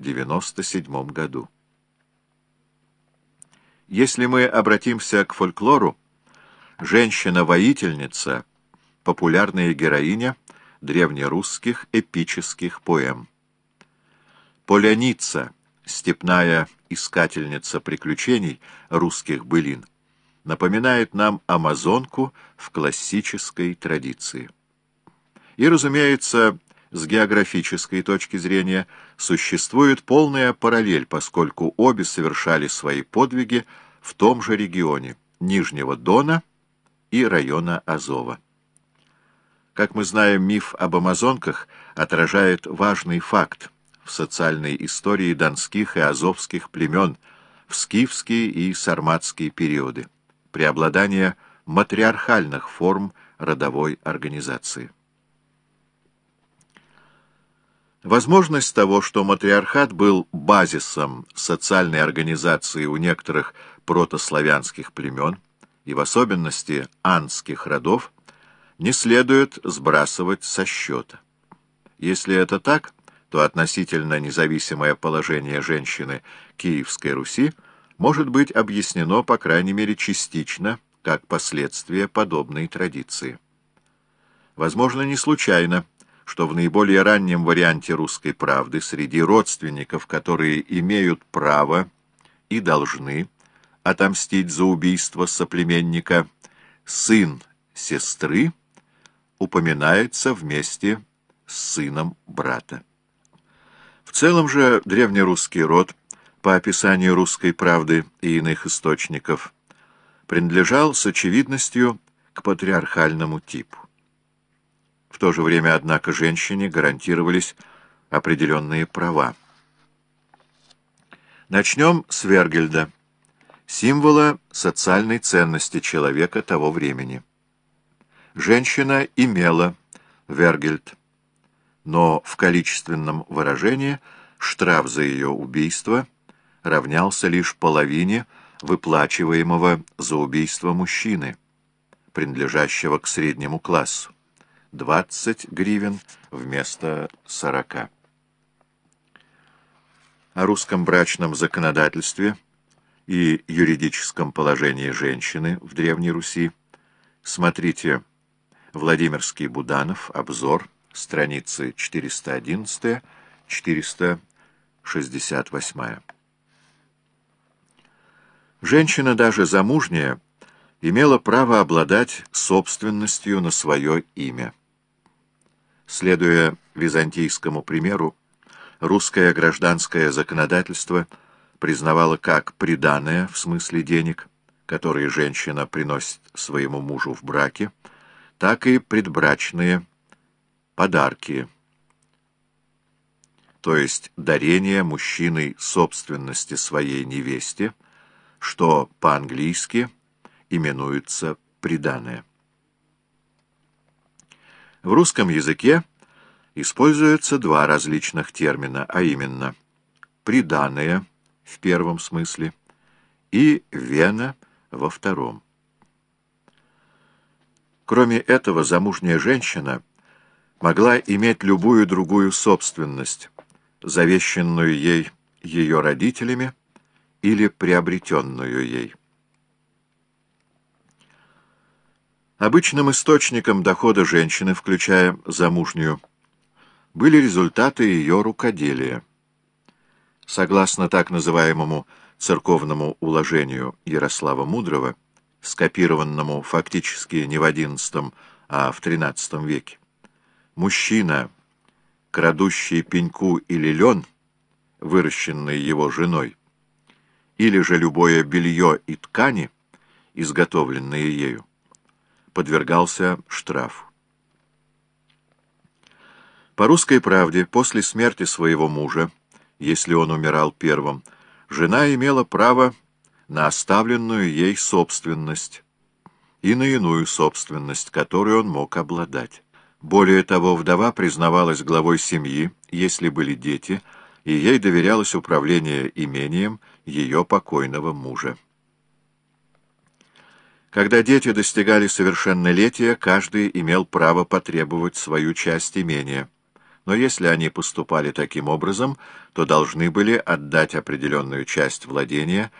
1797 году. Если мы обратимся к фольклору, женщина-воительница — популярная героиня древнерусских эпических поэм. Поляница, степная искательница приключений русских былин, напоминает нам амазонку в классической традиции. И, разумеется, с географической точки зрения существует полная параллель, поскольку обе совершали свои подвиги в том же регионе Нижнего Дона и района Азова. Как мы знаем, миф об амазонках отражает важный факт в социальной истории донских и азовских племен в скифские и сарматские периоды, преобладание матриархальных форм родовой организации. Возможность того, что матриархат был базисом социальной организации у некоторых протославянских племен, и в особенности анских родов, не следует сбрасывать со счета. Если это так, то относительно независимое положение женщины Киевской Руси может быть объяснено, по крайней мере, частично, как последствие подобной традиции. Возможно, не случайно, что в наиболее раннем варианте «Русской правды» среди родственников, которые имеют право и должны отомстить за убийство соплеменника, сын сестры упоминается вместе с сыном брата. В целом же древнерусский род, по описанию «Русской правды» и иных источников, принадлежал с очевидностью к патриархальному типу. То же время, однако, женщине гарантировались определенные права. Начнем с Вергельда, символа социальной ценности человека того времени. Женщина имела Вергельд, но в количественном выражении штраф за ее убийство равнялся лишь половине выплачиваемого за убийство мужчины, принадлежащего к среднему классу. 20 гривен вместо 40. О русском брачном законодательстве и юридическом положении женщины в Древней Руси смотрите Владимирский Буданов, обзор, страницы 411-468. Женщина, даже замужняя, имела право обладать собственностью на свое имя. Следуя византийскому примеру, русское гражданское законодательство признавало как приданое, в смысле денег, которые женщина приносит своему мужу в браке, так и предбрачные подарки, то есть дарение мужчиной собственности своей невесте, что по-английски именуется приданое. В русском языке используются два различных термина, а именно «приданое» в первом смысле и «вена» во втором. Кроме этого, замужняя женщина могла иметь любую другую собственность, завещанную ей ее родителями или приобретенную ей. Обычным источником дохода женщины, включая замужнюю, были результаты ее рукоделия. Согласно так называемому церковному уложению Ярослава Мудрого, скопированному фактически не в XI, а в XIII веке, мужчина, крадущий пеньку или лен, выращенный его женой, или же любое белье и ткани, изготовленные ею, подвергался штрафу. По русской правде, после смерти своего мужа, если он умирал первым, жена имела право на оставленную ей собственность и на иную собственность, которую он мог обладать. Более того, вдова признавалась главой семьи, если были дети, и ей доверялось управление имением ее покойного мужа. Когда дети достигали совершеннолетия, каждый имел право потребовать свою часть имения, но если они поступали таким образом, то должны были отдать определенную часть владения